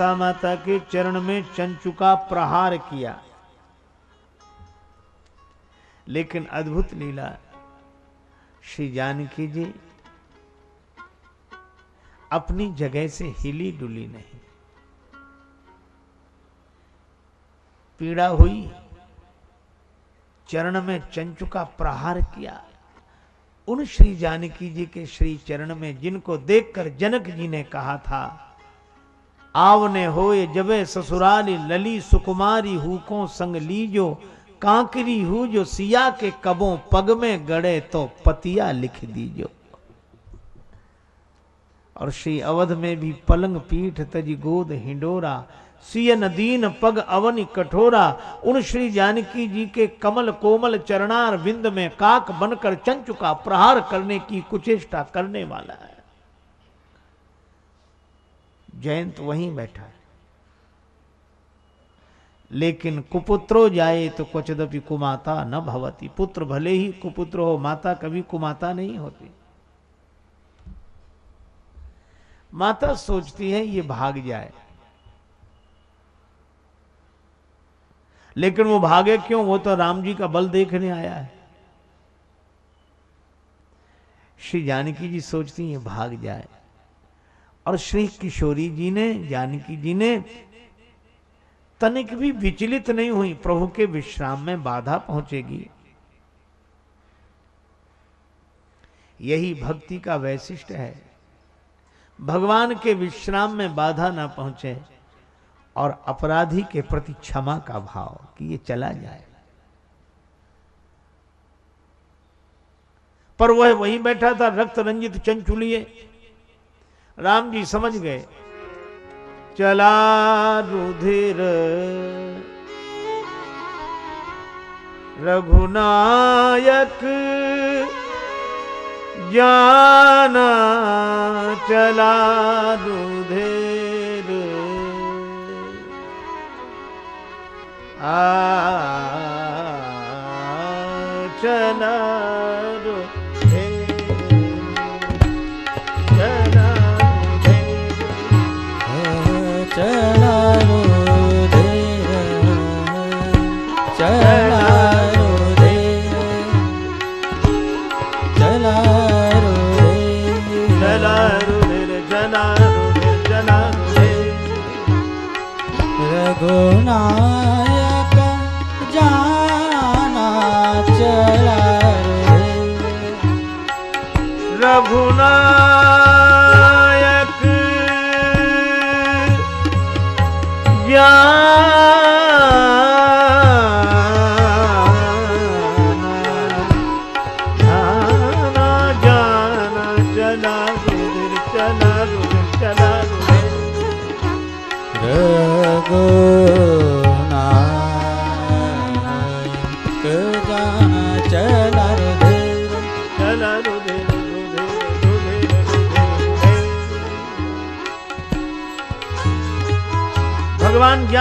सीता माता के चरण में चंचु का प्रहार किया। लेकिन अद्भुत लीला। श्री जानकी जी, अपनी जगह से हिली डुली नहीं। पीड़ा हुई। चरण में चंचु का प्रहार किया। उन श्री जानकी जी के श्री चरण में जिनको देखकर जनक जी ने कहा था आवने होए जबे ससुराली लली सुकुमारी हुको संग लीजो, कांकरी हु जो सिया के कबों पग में गड़े तो पतिया लिख दीजो। और श्री अवध में भी पलंग पीठ तजी गोद हिंडोरा सियन दीन पग अवनि कठोरा, उन श्री जानकी जी के कमल कोमल चरणार विंद में काक बनकर चंचु का प्रहार करने की कुचेष्टा करने वाला है। जयंत वहीं बैठा है। लेकिन कुपुत्रो जाए तो क्वचदपि कुमाता न भवती। पुत्र भले ही कुपुत्र हो, माता कभी कुमाता नहीं होती। माता सोचती है, ये भाग जाए। लेकिन वो भागे क्यों? वो तो राम जी का बल देखने आया है। श्री जानकी जी सोचती है भाग जाए। और श्री किशोरी जी ने, जानकी जी ने, तनिक भी विचलित नहीं हुई। प्रभु के विश्राम में बाधा पहुंचेगी। यही भक्ति का वैशिष्ट है। भगवान के विश्राम में बाधा ना पहुँचे और अपराधी के प्रति क्षमा का भाव कि ये चला जाए। पर वह वहीं बैठा था, रक्त रंजित चंचुलिए राम जी समझ गए। चला रुधिर। रघुनायक जाना चला रुधिर। आ चला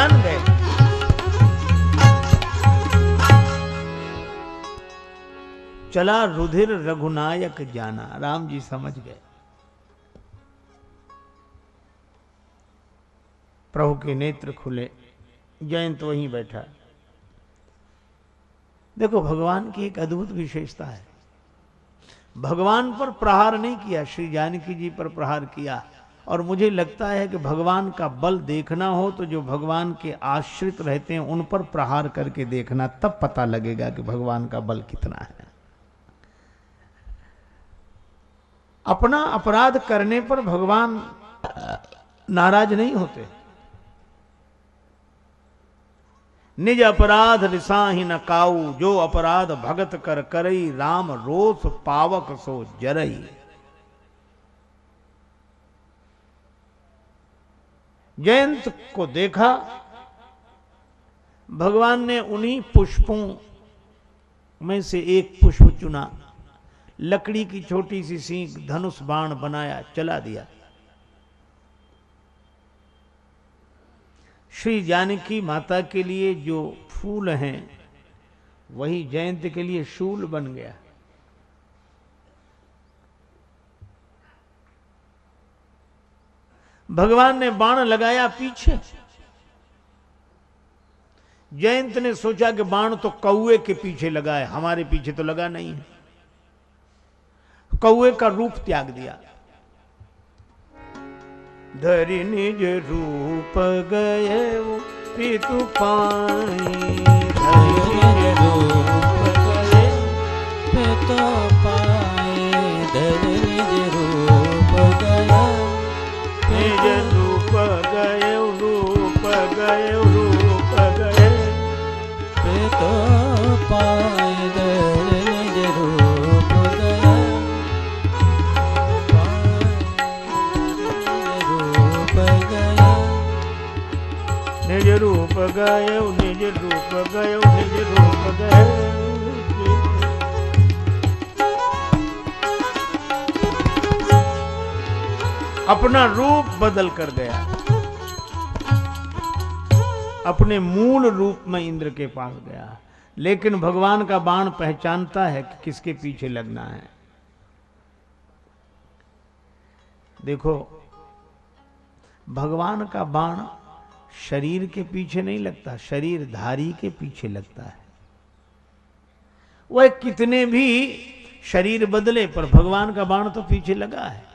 ज्ञान गए। चला रुधिर रघुनायक जाना। राम जी समझ गए। प्रभु के नेत्र खुले। जयंत वहीं बैठा। देखो, भगवान की एक अद्भुत विशेषता है। भगवान पर प्रहार नहीं किया, श्री जानकी जी पर प्रहार किया। और मुझे लगता है कि भगवान का बल देखना हो तो जो भगवान के आश्रित रहते हैं, उन पर प्रहार करके देखना, तब पता लगेगा कि भगवान का बल कितना है। अपना अपराध करने पर भगवान नाराज़ नहीं होते। निज अपराध रिसाही न काऊ, जो अपराध भगत कर करई, राम रोष पावक सो जरई। जयंत को देखा, भगवान ने उन्हीं पुष्पों में से एक पुष्प चुना। लकड़ी की छोटी सी सीख धनुष बाण बनाया, चला दिया। श्री जानकी माता के लिए जो फूल हैं, वही जयंत के लिए शूल बन गया। भगवान ने बाण लगाया पीछे। जयंत ने सोचा कि बाण तो कौए के पीछे लगा है, हमारे पीछे तो लगा नहीं है। कौए का रूप त्याग दिया। धरि निज रूप गए पितु पाई। निज रूप गए पित पाए गया निज रूप गए निज रूप गए। अपना रूप बदल कर गया। अपने मूल रूप में इंद्र के पास गया। लेकिन भगवान का बाण पहचानता है कि किसके पीछे लगना है। देखो, भगवान का बाण शरीर के पीछे नहीं लगता शरीर धारी के पीछे लगता है। वह कितने भी शरीर बदले, पर भगवान का बाण तो पीछे लगा है।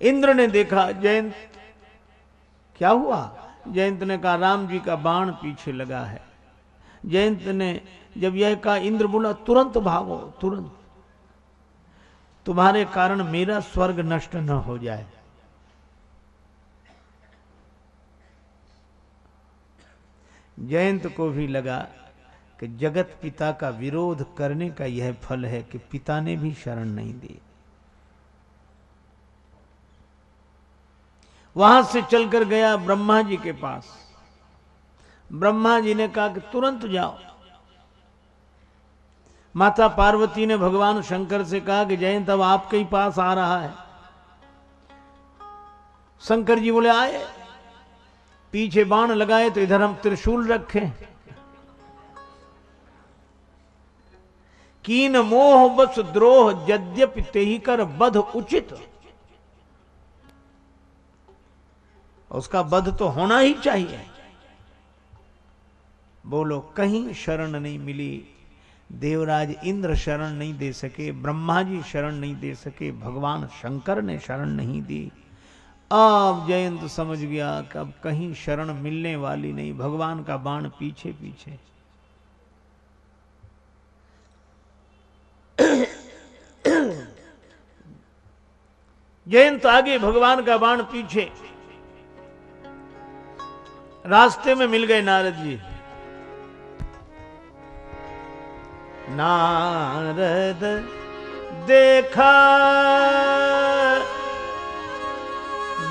इंद्र ने देखा, जयंत, क्या हुआ? जयंत ने कहा, राम जी का बाण पीछे लगा है। जयंत ने, जब यह कहा, इंद्र बोला, तुरंत भागो, तुरंत। तुम्हारे कारण मेरा स्वर्ग नष्ट न हो जाए। जयंत को भी लगा कि जगत पिता का विरोध करने का यह फल है कि पिता ने भी शरण नहीं दी। वहाँ से चलकर गया ब्रह्मा जी के पास। ब्रह्मा जी ने कहा कि तुरंत जाओ। माता पार्वती ने भगवान शंकर से कहा कि जयंत अब आपके ही पास आ रहा है। शंकर जी बोले, आए। पीछे बाण लगाए तो इधर हम त्रिशूल रखे। कीन मोह बस द्रोह यद्यपि ते ही कर बध उचित। उसका बध तो होना ही चाहिए। बोलो, कहीं शरण नहीं मिली। देवराज इंद्र शरण नहीं दे सके ब्रह्मा जी शरण नहीं दे सके, भगवान शंकर ने शरण नहीं दी। अब जयंत समझ गया कि अब कहीं शरण मिलने वाली नहीं, भगवान का बाण पीछे पीछे जयंत आगे, भगवान का बाण पीछे। रास्ते में मिल गए नारद जी। नारद देखा।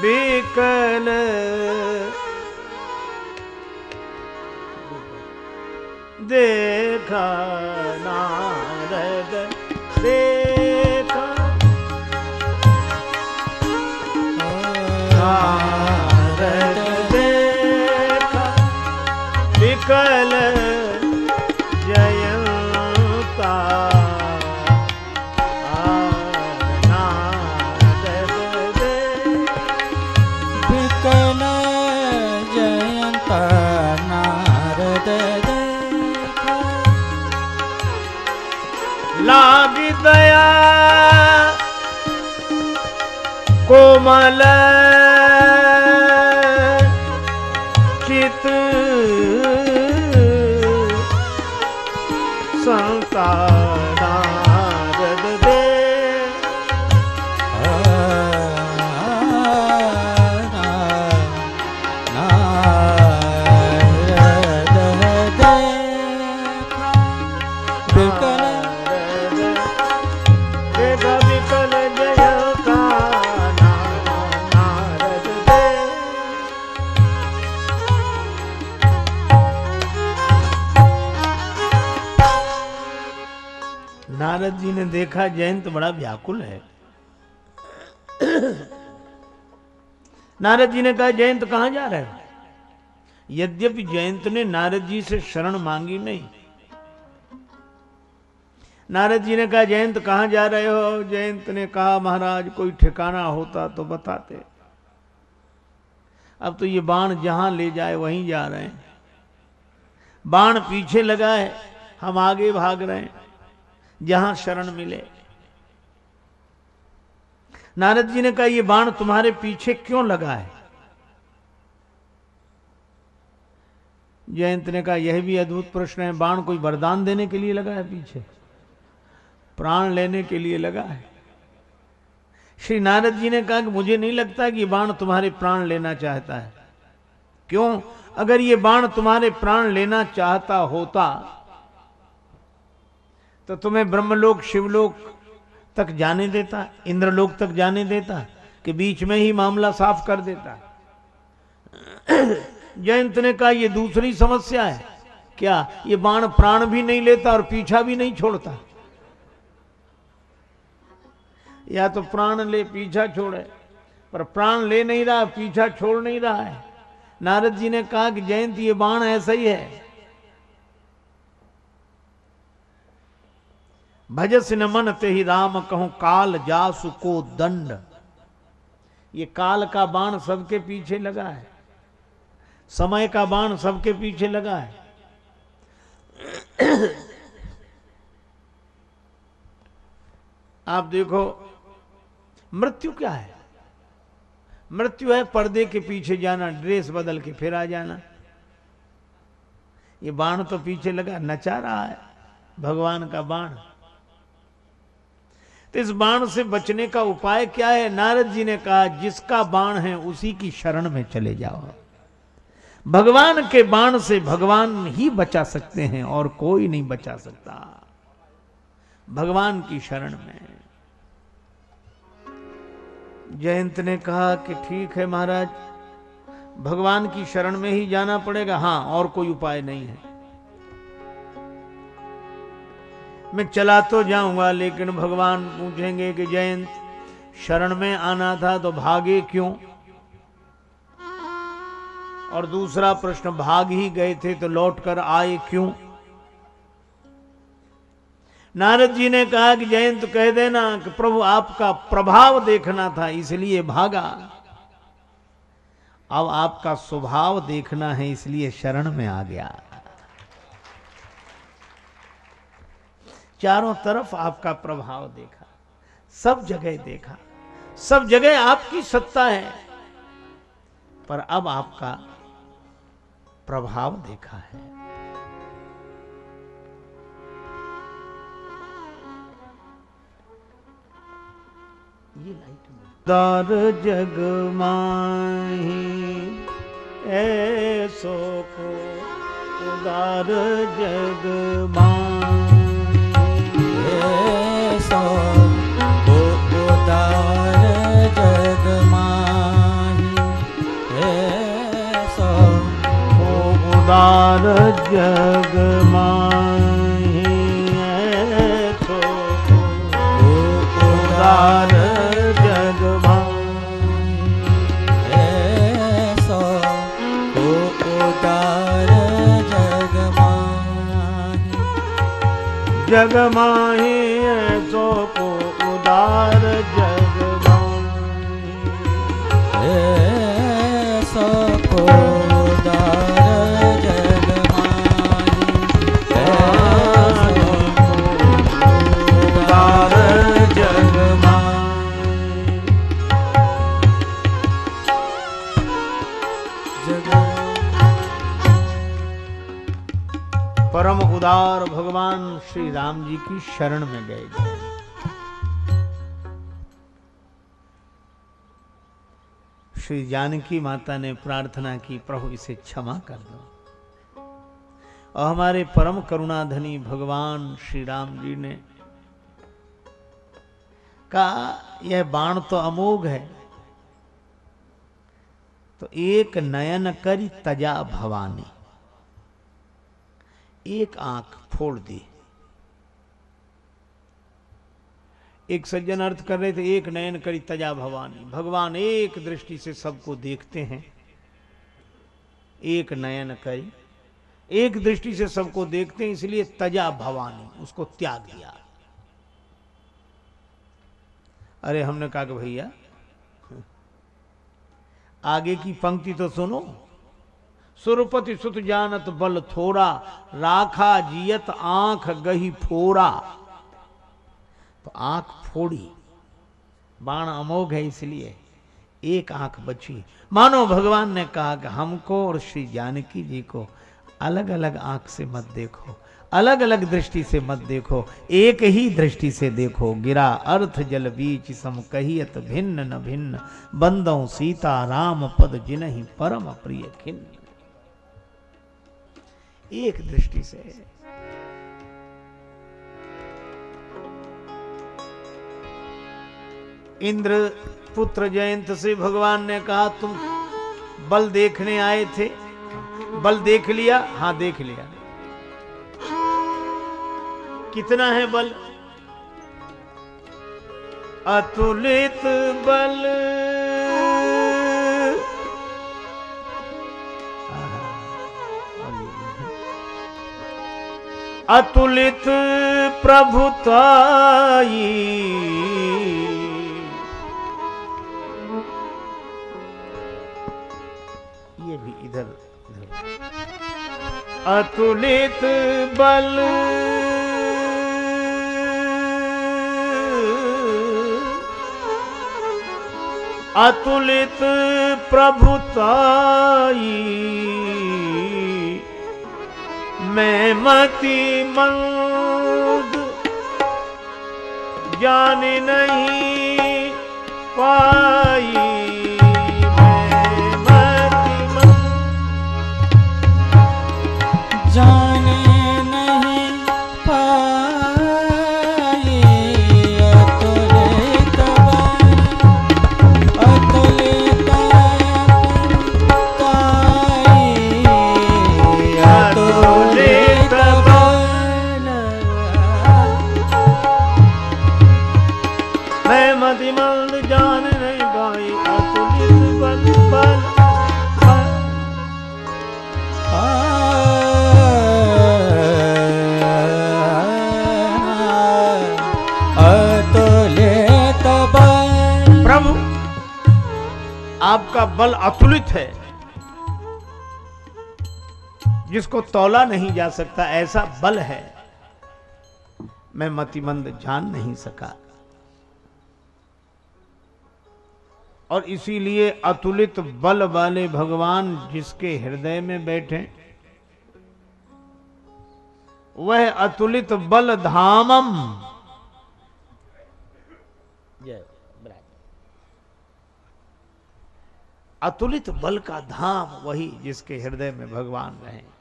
बिकल। देखा नारद देखा लाग दया कोमल नारद जी ने देखा, जयंत बड़ा व्याकुल है। नारद जी ने कहा, जयंत कहाँ जा रहे हो? यद्यपि जयंत ने नारद जी से शरण मांगी नहीं। नारद जी ने कहा, जयंत कहाँ जा रहे हो? जयंत ने कहा, महाराज, कोई ठिकाना होता तो बताते। अब तो ये बाण जहाँ ले जाए, वहीं जा रहे हैं। बाण पीछे लगा है हम आगे भाग रहे हैं। जहाँ शरण मिले। नारद जी ने कहा यह बाण तुम्हारे पीछे क्यों लगा है? जयंत ने कहा, यह भी अद्भुत प्रश्न है, बाण कोई वरदान देने के लिए लगा है पीछे? प्राण लेने के लिए लगा है? श्री नारद जी ने कहा कि मुझे नहीं लगता कि बाण तुम्हारे प्राण लेना चाहता है। क्यों? अगर ये बाण तुम्हारे प्राण लेना चाहता होता तो तुम्हें ब्रह्मलोक, शिवलोक तक जाने देता, इंद्रलोक तक जाने देता, कि बीच में ही मामला साफ़ कर देता। जयंत ने कहा यह दूसरी समस्या है। क्या ये बाण प्राण भी नहीं लेता और पीछा भी नहीं छोड़ता? या तो प्राण ले, पीछा छोड़े। पर प्राण ले नहीं रहा, पीछा छोड़ नहीं रहा है। नारद जी ने कहा कि जयंत, ये बाण ऐसा ही है। भजस न मन ते ही राम कहूँ, काल जासु को दंड। ये काल का बाण सबके पीछे लगा है। समय का बाण सबके पीछे लगा है। आप देखो, मृत्यु क्या है? मृत्यु है पर्दे के पीछे जाना, ड्रेस बदल के फिर आ जाना। ये बाण तो पीछे लगा, नचा रहा है। भगवान का बाण। तो इस बाण से बचने का उपाय क्या है? नारद जी ने कहा, जिसका बाण है, उसी की शरण में चले जाओ। भगवान के बाण से भगवान ही बचा सकते हैं और कोई नहीं बचा सकता। भगवान की शरण में। जयंत ने कहा कि ठीक है महाराज, भगवान की शरण में ही जाना पड़ेगा। हाँ, और कोई उपाय नहीं है। मैं चला तो जाऊँगा, लेकिन भगवान पूछेंगे कि जयंत, शरण में आना था तो भागे क्यों? और दूसरा प्रश्न, भाग ही गए थे तो लौट कर आए क्यों? नारद जी ने कहा कि जयंत, कह देना कि प्रभु, आपका प्रभाव देखना था, इसलिए भागा। अब आपका स्वभाव देखना है, इसलिए शरण में आ गया। चारों तरफ़ आपका प्रभाव देखा, सब जगह देखा, सब जगह आपकी सत्ता है, पर अब आपका प्रभाव देखा है। ये लाइट दार जग माही ऐसो को उदार जग को उदार जग माही। ऐसो उदार जग को उदार जग माही। जग परम उदार भगवान श्री राम जी की शरण में गए श्री जानकी माता ने प्रार्थना की, प्रभु इसे क्षमा कर दो। और हमारे परम करुणाधनी भगवान श्री राम जी ने कहा, यह बाण तो अमोघ है तो एक नयन करी तजा भवानी। एक आँख फोड़ दी। एक सज्जन अर्थ कर रहे थे, एक नयन करी तजा भवानी। भगवान एक दृष्टि से सबको देखते हैं। एक नयन करी। एक दृष्टि से सबको देखते हैं, इसलिए तजा भवानी, उसको त्याग दिया। अरे हमने कहा कि भैया, आगे की पंक्ति तो सुनो। सुरपति सुत जानत बल थोड़ा, राखा जियत आँख गही फोड़ा। तो आँख फोड़ी, बाण अमोघ है इसलिए एक आँख बची। मानो भगवान ने कहा कि हमको और श्री जानकी जी को अलग अलग आँख से मत देखो अलग अलग दृष्टि से मत देखो, एक ही दृष्टि से देखो। गिरा अर्थ जल बीच सम कहियत भिन्न न भिन्न, बंदो सीता राम पद जिनहि परम प्रिय खिन्न। एक दृष्टि से। इंद्र पुत्र जयंत से भगवान ने कहा, तुम बल देखने आए थे। बल देख लिया? हाँ देख लिया। कितना है बल? अतुलित बल। अतुलित प्रभुताई। ये भी इधर अतुलित बल। अतुलित प्रभुताई। मैं मति मंद ज्ञान नहीं पाई तौला नहीं जा सकता ऐसा बल है। मैं मतिमंद जान नहीं सका। और इसीलिए अतुलित बल वाले भगवान जिसके हृदय में बैठे वह अतुलित बल धामम। अतुलित बल का धाम वही जिसके हृदय में भगवान रहे।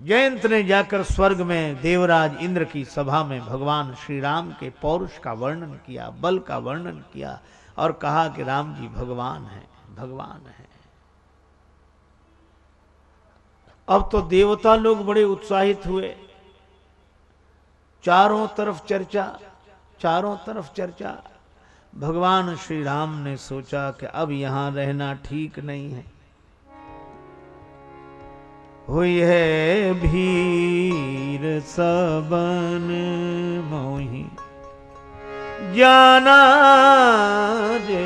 जयंत ने जाकर स्वर्ग में देवराज इंद्र की सभा में भगवान श्री राम के पौरुष का वर्णन किया, बल का वर्णन किया और कहा कि राम जी, भगवान है भगवान है। अब तो देवता लोग बड़े उत्साहित हुए। चारों तरफ़ चर्चा, चारों तरफ़ चर्चा। भगवान श्री राम ने सोचा कि अब यहाँ रहना ठीक नहीं है। हुई है भीर सबन मोही। जाना जे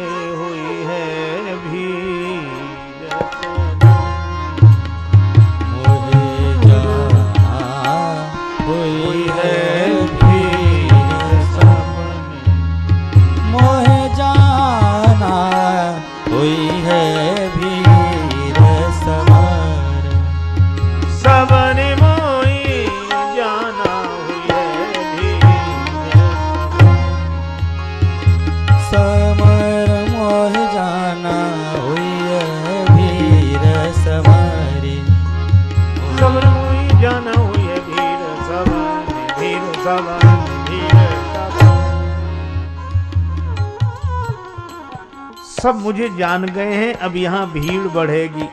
सब मुझे जान गए हैं, अब यहाँ भीड़ बढ़ेगी।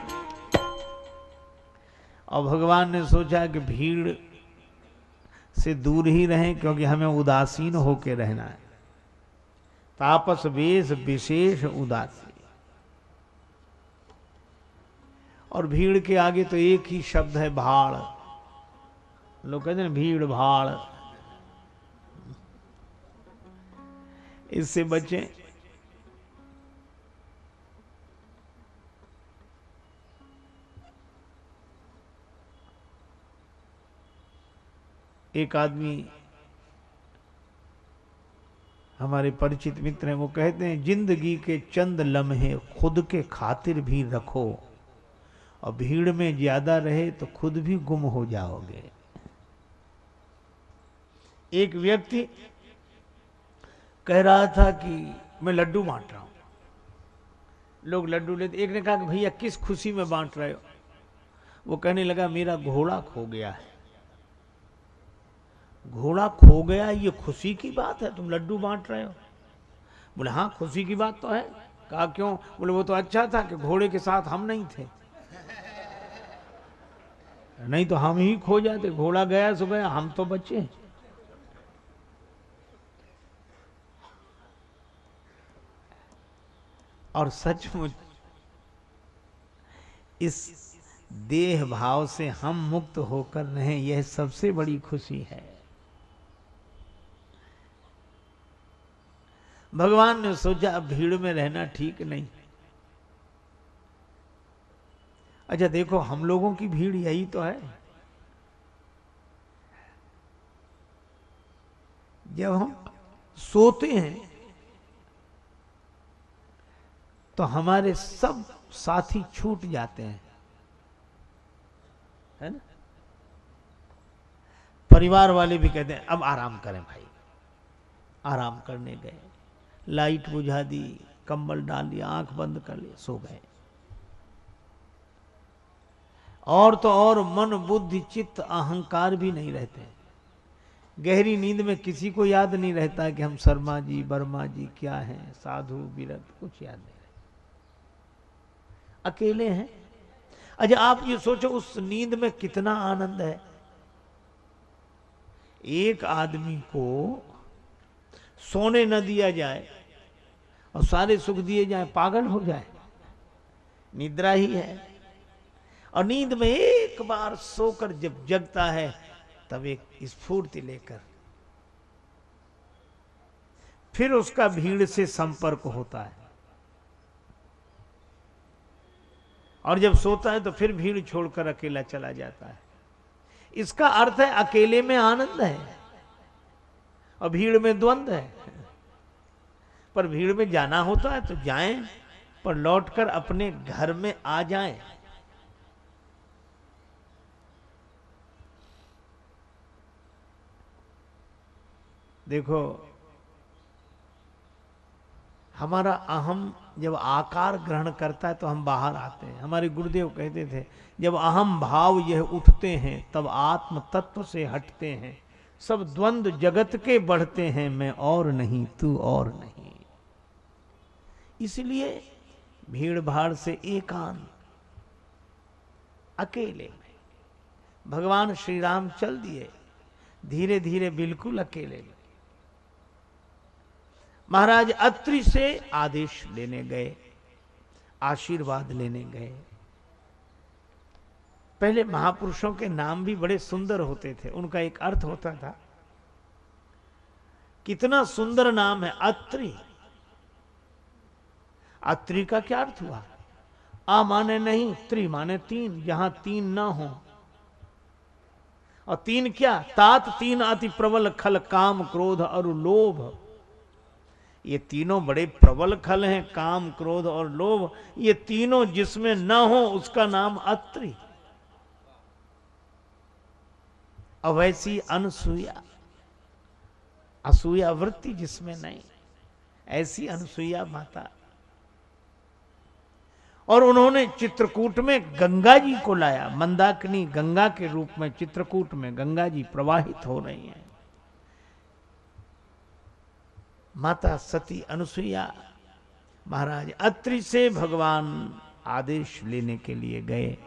और भगवान ने सोचा कि भीड़ से दूर ही रहें, क्योंकि हमें उदासीन होकर रहना है। तापस वेश विशेष उदासी। और भीड़ के आगे तो एक ही शब्द है, भाड़। लोग कहते हैं भीड़, भाड़। इससे बचें। एक आदमी हमारे परिचित मित्र हैं, वो कहते हैं, ज़िंदगी के चंद लम्हे खुद के खातिर भी रखो और भीड़ में ज़्यादा रहे तो खुद भी गुम हो जाओगे। एक व्यक्ति कह रहा था कि मैं लड्डू बांट रहा हूँ। लोग लड्डू लेते, एक ने कहा कि भैया, किस खुशी में बांट रहे हो? वो कहने लगा, मेरा घोड़ा खो गया है। घोड़ा खो गया, ये खुशी की बात है, तुम लड्डू बांट रहे हो। बोले हाँ खुशी की बात तो है। कहा, क्यों? बोले, वो तो अच्छा था कि घोड़े के साथ हम नहीं थे। नहीं तो हम ही खो जाते, घोड़ा गया सो गया हम तो बचे। और सचमुच इस देह भाव से हम मुक्त होकर रहें, यह सबसे बड़ी खुशी है। भगवान ने सोचा भीड़ में रहना ठीक नहीं। अच्छा देखो, हम लोगों की भीड़ यही तो है। जब हम सोते हैं तो हमारे सब साथी छूट जाते हैं। है ना? परिवार वाले भी कहते हैं, अब आराम करें भाई। आराम करने गए। लाइट बुझा दी, कंबल डाल दिया, आँख बंद कर लिया सो गए। और तो और मन, बुद्धि, चित्त, अहंकार भी नहीं रहते। गहरी नींद में किसी को याद नहीं रहता कि हम शर्मा जी वर्मा जी क्या हैं, साधु, विरत, कुछ याद नहीं अकेले हैं? अच्छा आप ये सोचो, उस नींद में कितना आनंद है? एक आदमी को सोने न दिया जाए और सारे सुख दिए जाए, पागल हो जाए। निद्रा ही है। और नींद में एक बार सोकर जब जगता है, तब एक स्फूर्ति लेकर फिर उसका भीड़ से संपर्क होता है। और जब सोता है तो फिर भीड़ छोड़कर अकेला चला जाता है। इसका अर्थ है अकेले में आनंद है और भीड़ में द्वंद्व है। पर भीड़ में जाना होता है तो जाएँ, पर लौटकर अपने घर में आ जाएँ। देखो हमारा अहम जब आकार ग्रहण करता है तो हम बाहर आते हैं। हमारे गुरुदेव कहते थे, जब अहम भाव यह उठते हैं, तब आत्म तत्व से हटते हैं। सब द्वंद्व जगत के बढ़ते हैं, मैं और नहीं, तू और नहीं। इसलिए भीड़ भाड़ से एकांत, अकेले में। भगवान श्री राम चल दिए धीरे धीरे बिल्कुल अकेले में। महाराज अत्रि से आदेश लेने गए, आशीर्वाद लेने गए। पहले महापुरुषों के नाम भी बड़े सुंदर होते थे, उनका एक अर्थ होता था, कितना सुंदर नाम है अत्रि। अत्रि का क्या अर्थ हुआ? आ माने नहीं, त्रि माने तीन, यहाँ तीन ना हो। और तीन क्या? तात तीन अति प्रबल खल काम क्रोध और लोभ। ये तीनों बड़े प्रबल खल हैं, काम, क्रोध और लोभ। ये तीनों जिसमें न हो, उसका नाम अत्रि। अवैसी अनसुया। असूया वृत्ति जिसमें नहीं, ऐसी अनसुईया माता। और उन्होंने चित्रकूट में गंगा जी को लाया। मंदाकिनी गंगा के रूप में चित्रकूट में गंगा जी प्रवाहित हो रही हैं। माता सती अनुसुईया, महाराज अत्रि से भगवान आदेश लेने के लिए गए।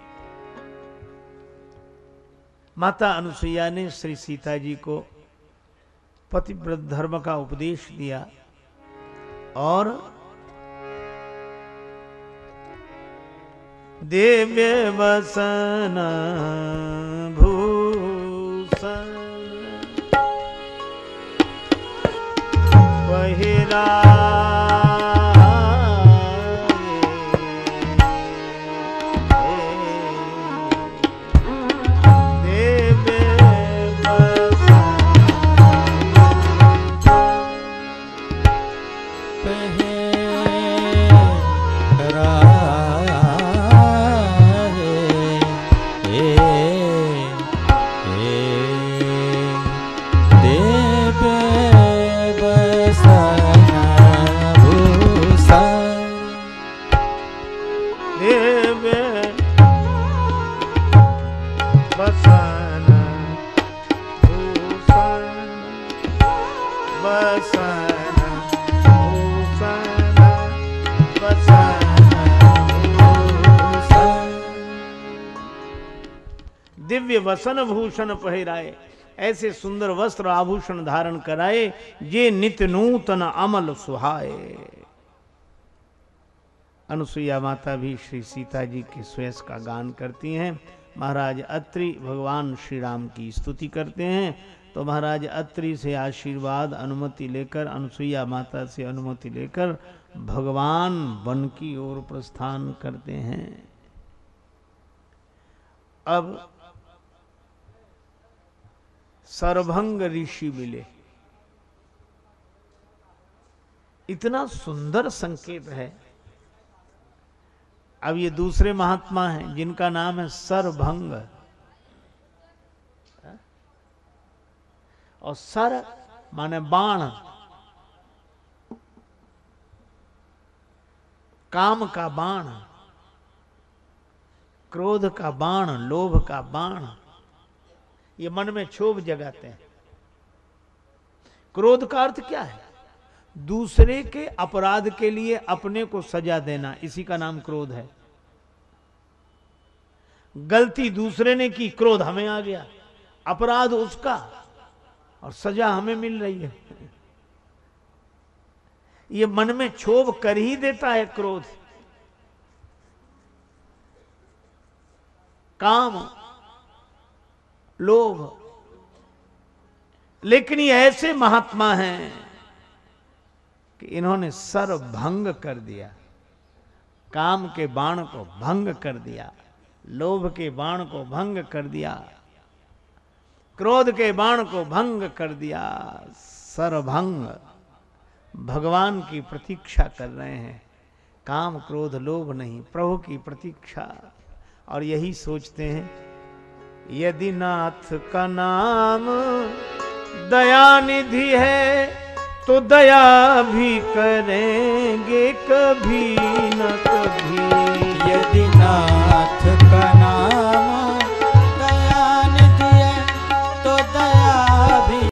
माता अनुसुईया ने श्री सीता जी को पतिव्रत धर्म का उपदेश दिया और दिव्य वसन भूषण पहिर देवे बसन भूषण बसन दिव्य वसन भूषण पहराए, ऐसे सुंदर वस्त्र आभूषण धारण कराए, ये नित्य नूतन अमल सुहाए। अनुसुईया माता भी श्री सीता जी के श्वेस का गान करती हैं। महाराज अत्रि भगवान श्री राम की स्तुति करते हैं। तो महाराज अत्रि से आशीर्वाद, अनुमति लेकर, अनुसुईया माता से अनुमति लेकर भगवान वन की ओर प्रस्थान करते हैं। अब सरभंग ऋषि मिले। इतना सुंदर संकेत है अब ये दूसरे महात्मा हैं, जिनका नाम है सरभंग और सर माने बाण। काम का बाण, क्रोध का बाण, लोभ का बाण, ये मन में क्षोभ जगाते हैं। क्रोध का अर्थ क्या है? दूसरे के अपराध के लिए अपने को सजा देना। इसी का नाम क्रोध है। गलती दूसरे ने की, क्रोध हमें आ गया। अपराध उसका, और सजा हमें मिल रही है। ये मन में क्षोभ कर ही देता है क्रोध। काम, लोभ। लेकिन ये ऐसे महात्मा हैं कि इन्होंने सर भंग कर दिया। काम के बाण को भंग कर दिया। लोभ के बाण को भंग कर दिया। क्रोध के बाण को भंग कर दिया। सरभंग भगवान की प्रतीक्षा कर रहे हैं। काम, क्रोध, लोभ नहीं, प्रभु की प्रतीक्षा। और यही सोचते हैं, यदि नाथ का नाम दयानिधि है तो दया भी करेंगे कभी न कभी। यदि ना